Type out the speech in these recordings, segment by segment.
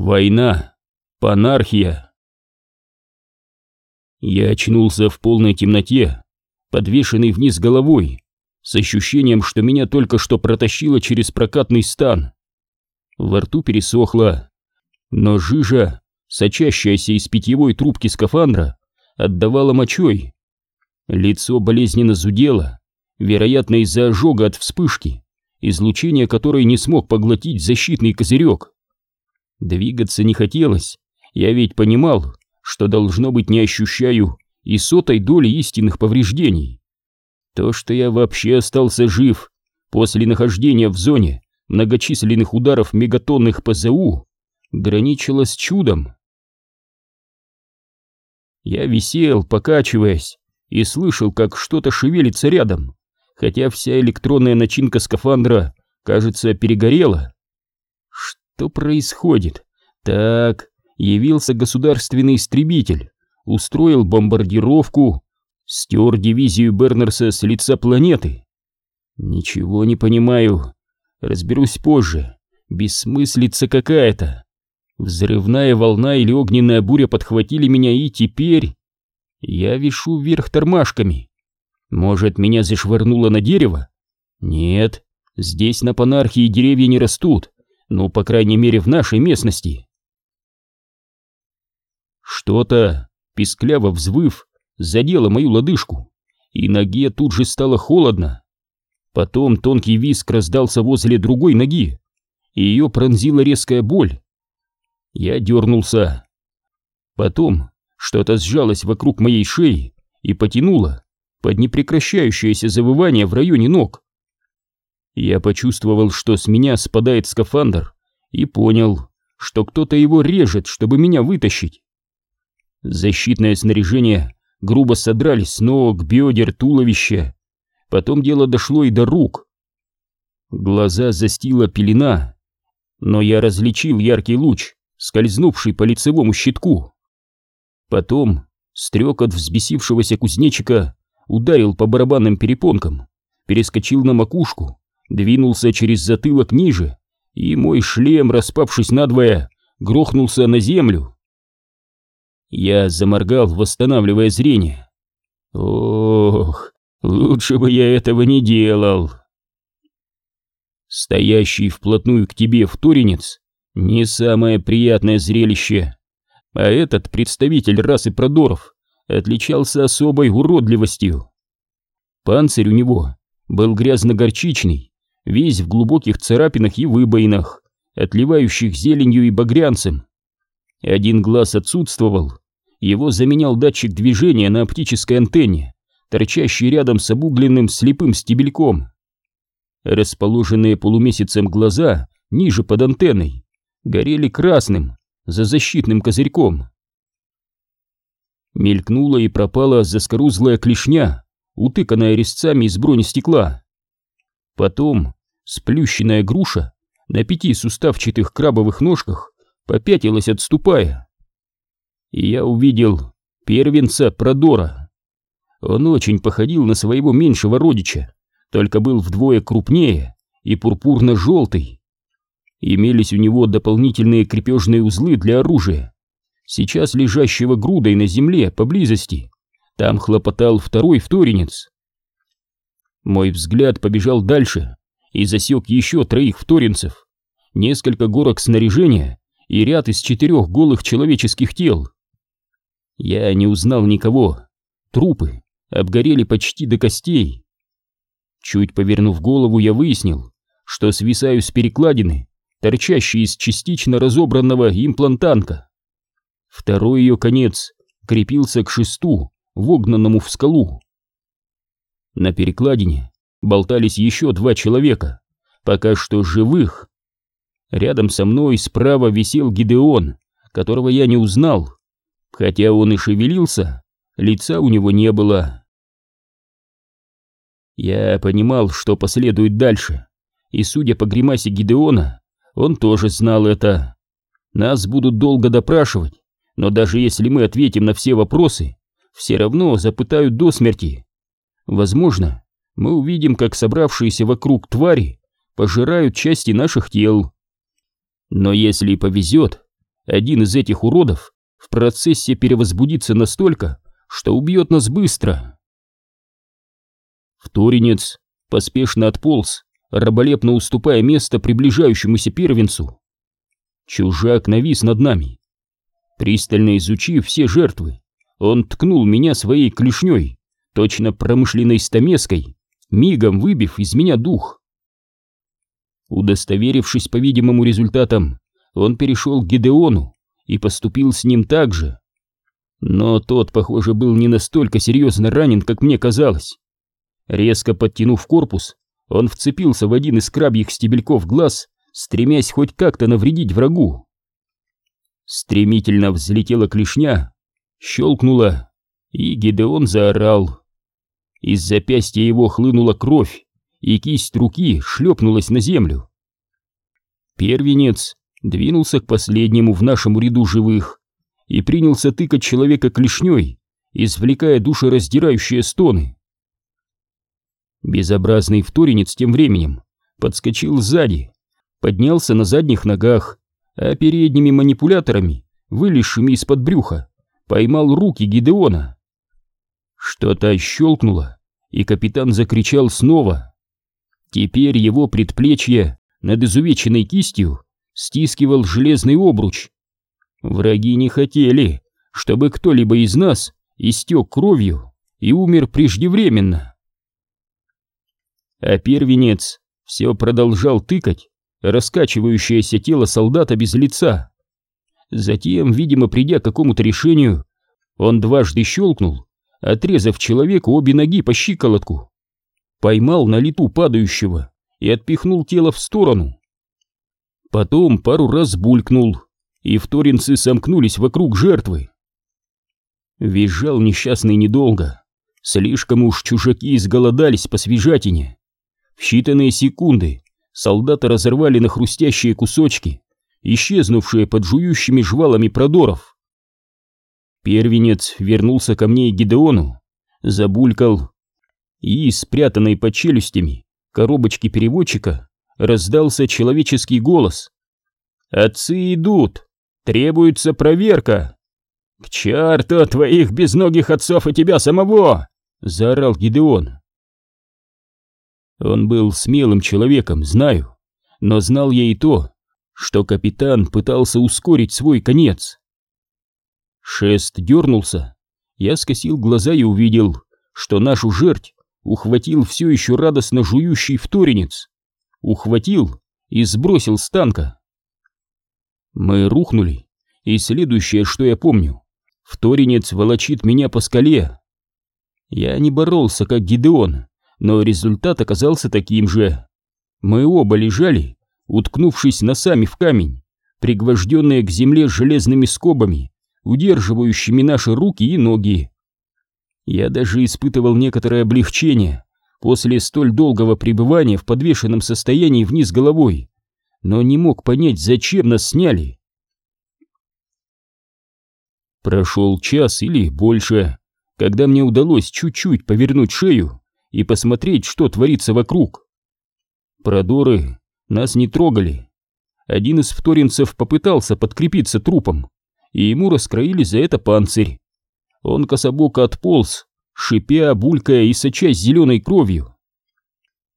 Война. Панархия. Я очнулся в полной темноте, подвешенный вниз головой, с ощущением, что меня только что протащило через прокатный стан. Во рту пересохло, но жижа, сочащаяся из питьевой трубки скафандра, отдавала мочой. Лицо болезненно зудело, вероятно из-за ожога от вспышки, излучение которой не смог поглотить защитный козырек. Двигаться не хотелось, я ведь понимал, что должно быть не ощущаю и сотой доли истинных повреждений. То, что я вообще остался жив после нахождения в зоне многочисленных ударов мегатонных ПЗУ, граничило с чудом. Я висел, покачиваясь, и слышал, как что-то шевелится рядом, хотя вся электронная начинка скафандра, кажется, перегорела. Что происходит? Так, явился государственный истребитель, устроил бомбардировку, стер дивизию Бернерса с лица планеты. Ничего не понимаю. Разберусь позже. Бессмыслица какая-то. Взрывная волна или огненная буря подхватили меня, и теперь... Я вишу вверх тормашками. Может, меня зашвырнуло на дерево? Нет, здесь на Панархии деревья не растут. Ну, по крайней мере, в нашей местности. Что-то, пискляво взвыв, задело мою лодыжку, и ноге тут же стало холодно. Потом тонкий виск раздался возле другой ноги, и ее пронзила резкая боль. Я дернулся. Потом что-то сжалось вокруг моей шеи и потянуло под непрекращающееся завывание в районе ног. Я почувствовал, что с меня спадает скафандр, и понял, что кто-то его режет, чтобы меня вытащить. Защитное снаряжение грубо содрались с ног, бедер, туловища. Потом дело дошло и до рук. Глаза застила пелена, но я различил яркий луч, скользнувший по лицевому щитку. Потом стрекот взбесившегося кузнечика ударил по барабанным перепонкам, перескочил на макушку двинулся через затылок ниже, и мой шлем, распавшись надвое, грохнулся на землю. Я заморгал, восстанавливая зрение. Ох, лучше бы я этого не делал. Стоящий вплотную к тебе вторинец не самое приятное зрелище, а этот представитель расы продоров отличался особой уродливостью. Панцирь у него был грязно-горчичный, весь в глубоких царапинах и выбоинах, отливающих зеленью и багрянцем. Один глаз отсутствовал, его заменял датчик движения на оптической антенне, торчащий рядом с обугленным слепым стебельком. Расположенные полумесяцем глаза ниже под антенной горели красным за защитным козырьком. Мелькнула и пропала заскорузлая клешня, утыканная резцами из бронестекла. Потом Сплющенная груша на пяти суставчатых крабовых ножках попятилась, отступая. И я увидел первенца Продора. Он очень походил на своего меньшего родича, только был вдвое крупнее и пурпурно-желтый. Имелись у него дополнительные крепежные узлы для оружия, сейчас лежащего грудой на земле поблизости. Там хлопотал второй вторинец. Мой взгляд побежал дальше, и засек еще троих вторинцев, несколько горок снаряжения и ряд из четырех голых человеческих тел. Я не узнал никого, трупы обгорели почти до костей. Чуть повернув голову, я выяснил, что свисаю с перекладины, торчащей из частично разобранного имплантанка. Второй ее конец крепился к шесту, вогнанному в скалу. На перекладине болтались еще два человека, пока что живых. Рядом со мной справа висел Гидеон, которого я не узнал. Хотя он и шевелился, лица у него не было. Я понимал, что последует дальше, и, судя по гримасе Гидеона, он тоже знал это. Нас будут долго допрашивать, но даже если мы ответим на все вопросы, все равно запытают до смерти. Возможно, мы увидим, как собравшиеся вокруг твари пожирают части наших тел. Но если повезет, Один из этих уродов в процессе перевозбудится настолько, что убьет нас быстро. Вторинец поспешно отполз, раболепно уступая место приближающемуся первенцу. Чужак навис над нами. Пристально изучив все жертвы, он ткнул меня своей клешней, точно промышленной стамеской, мигом выбив из меня дух. Удостоверившись, по-видимому, результатом, он перешел к Гидеону и поступил с ним так же. Но тот, похоже, был не настолько серьезно ранен, как мне казалось. Резко подтянув корпус, он вцепился в один из крабьих стебельков глаз, стремясь хоть как-то навредить врагу. Стремительно взлетела клешня, щелкнула, и Гидеон заорал. Из запястья его хлынула кровь, и кисть руки шлепнулась на землю. Первенец двинулся к последнему в нашем ряду живых и принялся тыкать человека клешней, извлекая душераздирающие стоны. Безобразный вторинец тем временем подскочил сзади, поднялся на задних ногах, а передними манипуляторами, вылезшими из-под брюха, поймал руки Гидеона. Что-то щелкнуло, и капитан закричал снова. Теперь его предплечье над изувеченной кистью стискивал железный обруч. Враги не хотели, чтобы кто-либо из нас истек кровью и умер преждевременно. А первенец все продолжал тыкать раскачивающееся тело солдата без лица. Затем, видимо, придя к какому-то решению, он дважды щелкнул, отрезав человеку обе ноги по щиколотку. Поймал на лету падающего и отпихнул тело в сторону. Потом пару раз булькнул, и вторинцы сомкнулись вокруг жертвы. Визжал несчастный недолго. Слишком уж чужаки изголодались по свежатине. В считанные секунды солдаты разорвали на хрустящие кусочки, исчезнувшие под жующими жвалами продоров. Первенец вернулся ко мне и Гидеону, забулькал, и, спрятанной под челюстями, коробочки переводчика раздался человеческий голос. «Отцы идут! Требуется проверка!» «К черту твоих безногих отцов и тебя самого!» — заорал Гидеон. Он был смелым человеком, знаю, но знал я и то, что капитан пытался ускорить свой конец. Шест дернулся, я скосил глаза и увидел, что нашу жерть ухватил все еще радостно жующий вторинец, ухватил и сбросил с танка. Мы рухнули, и следующее, что я помню, вторинец волочит меня по скале. Я не боролся, как Гидеон, но результат оказался таким же. Мы оба лежали, уткнувшись носами в камень, пригвожденные к земле железными скобами, удерживающими наши руки и ноги. Я даже испытывал некоторое облегчение после столь долгого пребывания в подвешенном состоянии вниз головой, но не мог понять, зачем нас сняли. Прошел час или больше, когда мне удалось чуть-чуть повернуть шею и посмотреть, что творится вокруг. Продоры нас не трогали. Один из вторинцев попытался подкрепиться трупом, и ему раскроили за это панцирь. Он кособоко отполз, шипя, булькая и сочась зеленой кровью.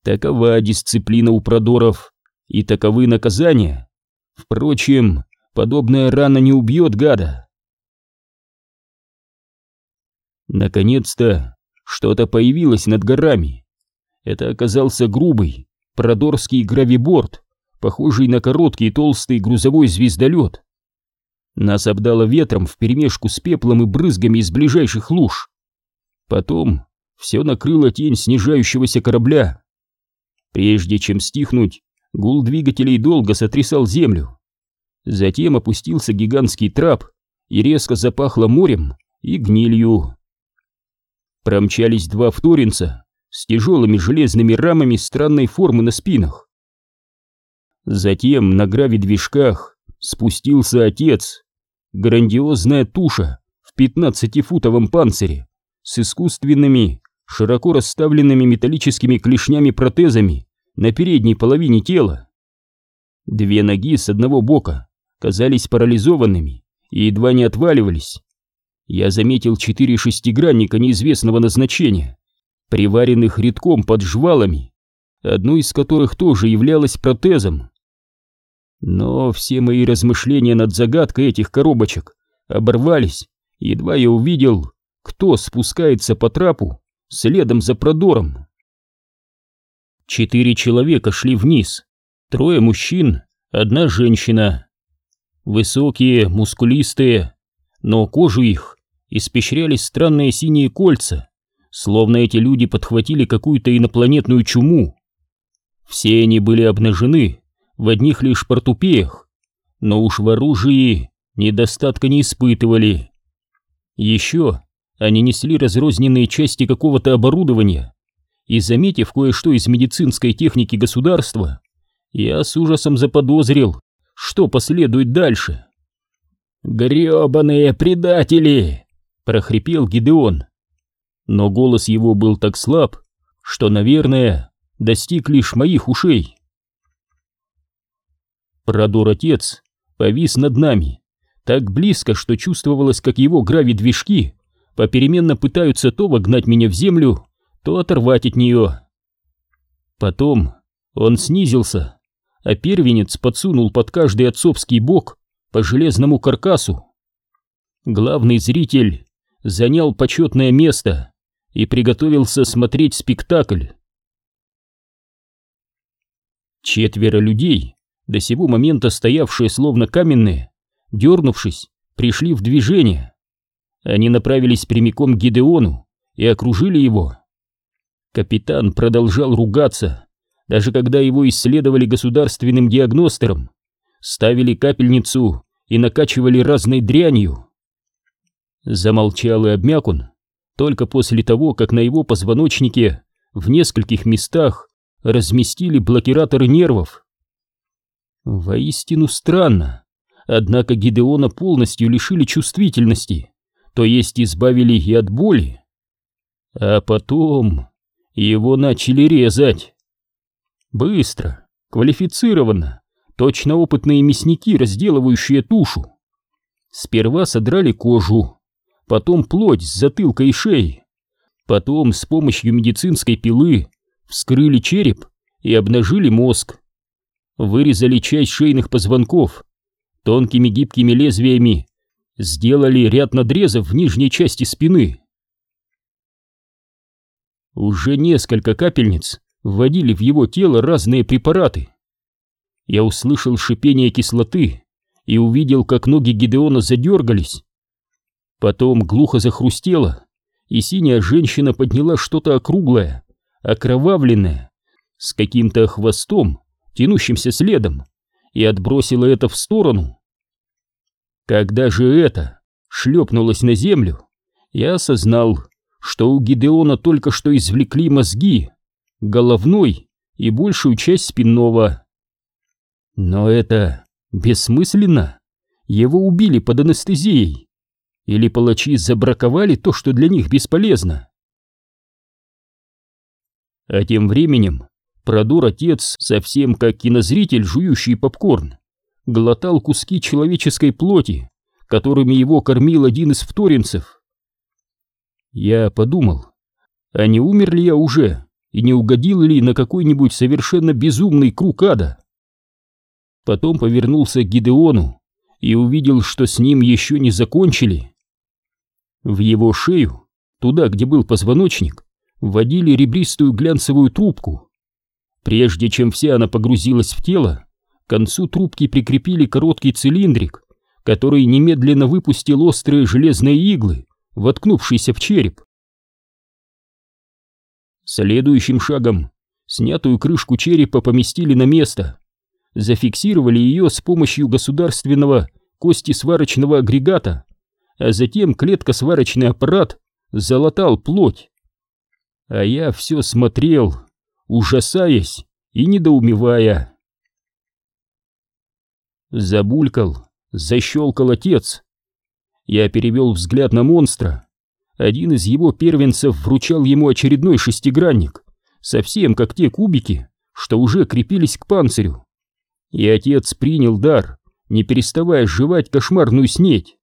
Такова дисциплина у продоров, и таковы наказания. Впрочем, подобная рана не убьет гада. Наконец-то что-то появилось над горами. Это оказался грубый, продорский гравиборд, похожий на короткий толстый грузовой звездолет. Нас обдало ветром вперемешку с пеплом и брызгами из ближайших луж. Потом все накрыло тень снижающегося корабля. Прежде чем стихнуть, гул двигателей долго сотрясал землю. Затем опустился гигантский трап и резко запахло морем и гнилью промчались два вторинца с тяжелыми железными рамами странной формы на спинах. Затем на гравидвижках спустился отец, грандиозная туша в пятнадцатифутовом панцире с искусственными, широко расставленными металлическими клешнями-протезами на передней половине тела. Две ноги с одного бока казались парализованными и едва не отваливались. Я заметил четыре шестигранника неизвестного назначения, приваренных редком под жвалами, одну из которых тоже являлась протезом. Но все мои размышления над загадкой этих коробочек оборвались, едва я увидел, кто спускается по трапу следом за продором. Четыре человека шли вниз, трое мужчин, одна женщина. Высокие, мускулистые, но кожу их испещрялись странные синие кольца, словно эти люди подхватили какую-то инопланетную чуму. Все они были обнажены в одних лишь портупеях, но уж в оружии недостатка не испытывали. Еще они несли разрозненные части какого-то оборудования, и, заметив кое-что из медицинской техники государства, я с ужасом заподозрил, что последует дальше. «Гребаные предатели!» — прохрипел Гидеон. Но голос его был так слаб, что, наверное, достиг лишь моих ушей. Продор-отец повис над нами, так близко, что чувствовалось, как его грави-движки попеременно пытаются то вогнать меня в землю, то оторвать от нее. Потом он снизился, а первенец подсунул под каждый отцовский бок по железному каркасу. Главный зритель занял почетное место и приготовился смотреть спектакль. Четверо людей, до сего момента стоявшие словно каменные, дернувшись, пришли в движение. Они направились прямиком к Гидеону и окружили его. Капитан продолжал ругаться, даже когда его исследовали государственным диагностером, ставили капельницу и накачивали разной дрянью. Замолчал и обмяк он только после того, как на его позвоночнике в нескольких местах разместили блокираторы нервов. Воистину странно, однако Гидеона полностью лишили чувствительности, то есть избавили и от боли. А потом его начали резать. Быстро, квалифицированно, точно опытные мясники, разделывающие тушу. Сперва содрали кожу, потом плоть с затылка и шеи, потом с помощью медицинской пилы вскрыли череп и обнажили мозг. Вырезали часть шейных позвонков, тонкими гибкими лезвиями сделали ряд надрезов в нижней части спины. Уже несколько капельниц вводили в его тело разные препараты. Я услышал шипение кислоты и увидел, как ноги Гидеона задергались. Потом глухо захрустело, и синяя женщина подняла что-то округлое, окровавленное, с каким-то хвостом, тянущимся следом, и отбросила это в сторону. Когда же это шлепнулось на землю, я осознал, что у Гидеона только что извлекли мозги, головной и большую часть спинного. Но это бессмысленно. Его убили под анестезией. Или палачи забраковали то, что для них бесполезно. А тем временем Продор отец, совсем как кинозритель, жующий попкорн, глотал куски человеческой плоти, которыми его кормил один из вторинцев. Я подумал, а не умер ли я уже и не угодил ли на какой-нибудь совершенно безумный круг ада? Потом повернулся к Гидеону и увидел, что с ним еще не закончили. В его шею, туда, где был позвоночник, вводили ребристую глянцевую трубку. Прежде чем вся она погрузилась в тело, к концу трубки прикрепили короткий цилиндрик, который немедленно выпустил острые железные иглы, воткнувшийся в череп. Следующим шагом снятую крышку черепа поместили на место, зафиксировали ее с помощью государственного кости-сварочного агрегата, а затем клетка-сварочный аппарат залатал плоть. А я все смотрел, ужасаясь и недоумевая. Забулькал, защелкал отец, я перевел взгляд на монстра. Один из его первенцев вручал ему очередной шестигранник, совсем как те кубики, что уже крепились к панцирю. И отец принял дар, не переставая жевать кошмарную снеть.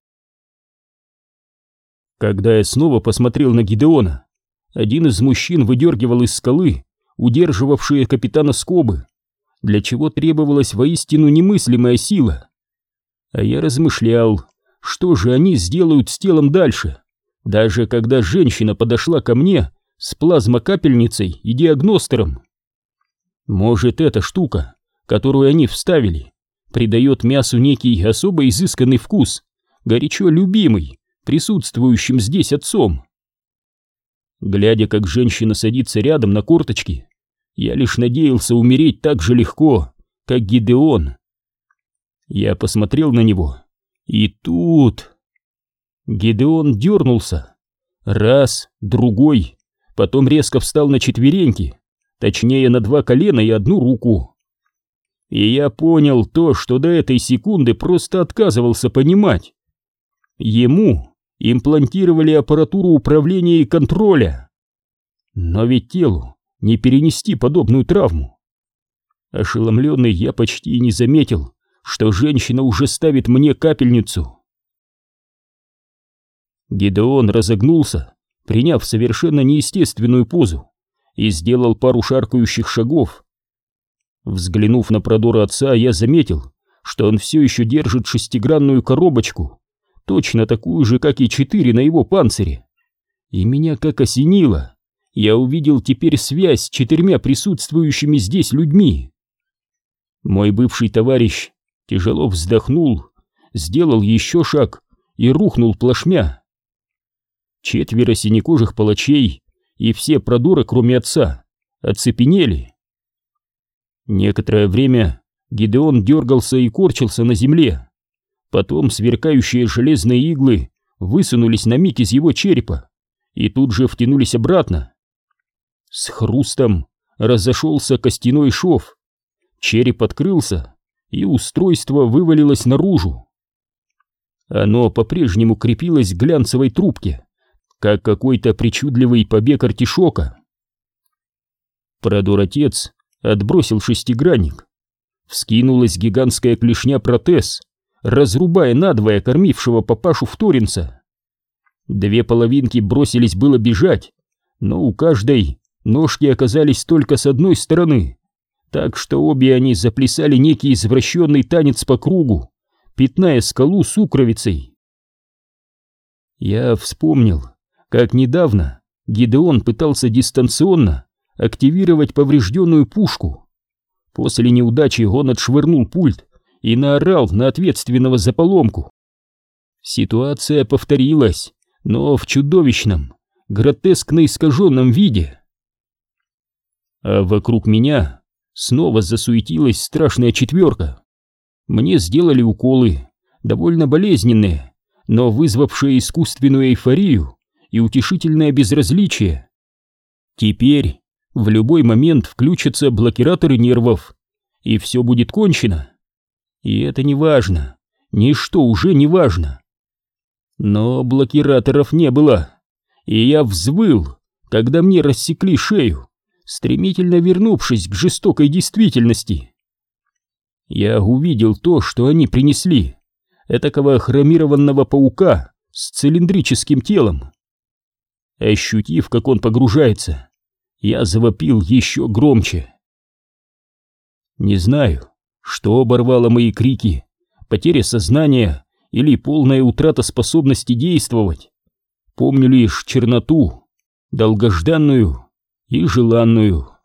Когда я снова посмотрел на Гидеона, один из мужчин выдергивал из скалы удерживавшие капитана Скобы, для чего требовалась воистину немыслимая сила. А я размышлял, что же они сделают с телом дальше, даже когда женщина подошла ко мне с плазмокапельницей и диагностером. Может, эта штука, которую они вставили, придает мясу некий особо изысканный вкус, горячо любимый, присутствующим здесь отцом. Глядя, как женщина садится рядом на корточки, я лишь надеялся умереть так же легко, как Гидеон. Я посмотрел на него, и тут... Гидеон дернулся. Раз, другой, потом резко встал на четвереньки, точнее на два колена и одну руку. И я понял то, что до этой секунды просто отказывался понимать. Ему имплантировали аппаратуру управления и контроля. Но ведь телу не перенести подобную травму. Ошеломленный я почти не заметил, что женщина уже ставит мне капельницу. Гидеон разогнулся, приняв совершенно неестественную позу, и сделал пару шаркающих шагов. Взглянув на продор отца, я заметил, что он все еще держит шестигранную коробочку, точно такую же, как и четыре на его панцире. И меня как осенило. Я увидел теперь связь с четырьмя присутствующими здесь людьми. Мой бывший товарищ тяжело вздохнул, сделал еще шаг и рухнул плашмя. Четверо синекожих палачей и все продоры, кроме отца, оцепенели. Некоторое время Гидеон дергался и корчился на земле. Потом сверкающие железные иглы высунулись на миг из его черепа и тут же втянулись обратно. С хрустом разошелся костяной шов. Череп открылся, и устройство вывалилось наружу. Оно по-прежнему крепилось к глянцевой трубке, как какой-то причудливый побег артишока. Продор-отец отбросил шестигранник. Вскинулась гигантская клешня протез, разрубая надвое кормившего папашу вторинца. Две половинки бросились было бежать, но у каждой ножки оказались только с одной стороны, так что обе они заплясали некий извращенный танец по кругу, пятная скалу сукровицей. Я вспомнил, как недавно Гидеон пытался дистанционно активировать поврежденную пушку. После неудачи он отшвырнул пульт и наорал на ответственного за поломку. Ситуация повторилась, но в чудовищном, гротескно искаженном виде. А вокруг меня снова засуетилась страшная четверка. Мне сделали уколы, довольно болезненные, но вызвавшие искусственную эйфорию и утешительное безразличие. Теперь в любой момент включатся блокираторы нервов, и все будет кончено. И это не важно, ничто уже не важно. Но блокираторов не было, и я взвыл, когда мне рассекли шею, стремительно вернувшись к жестокой действительности. Я увидел то, что они принесли, этакого хромированного паука с цилиндрическим телом. Ощутив, как он погружается, я завопил еще громче. Не знаю, что оборвало мои крики? Потеря сознания или полная утрата способности действовать? Помню лишь черноту, долгожданную и желанную.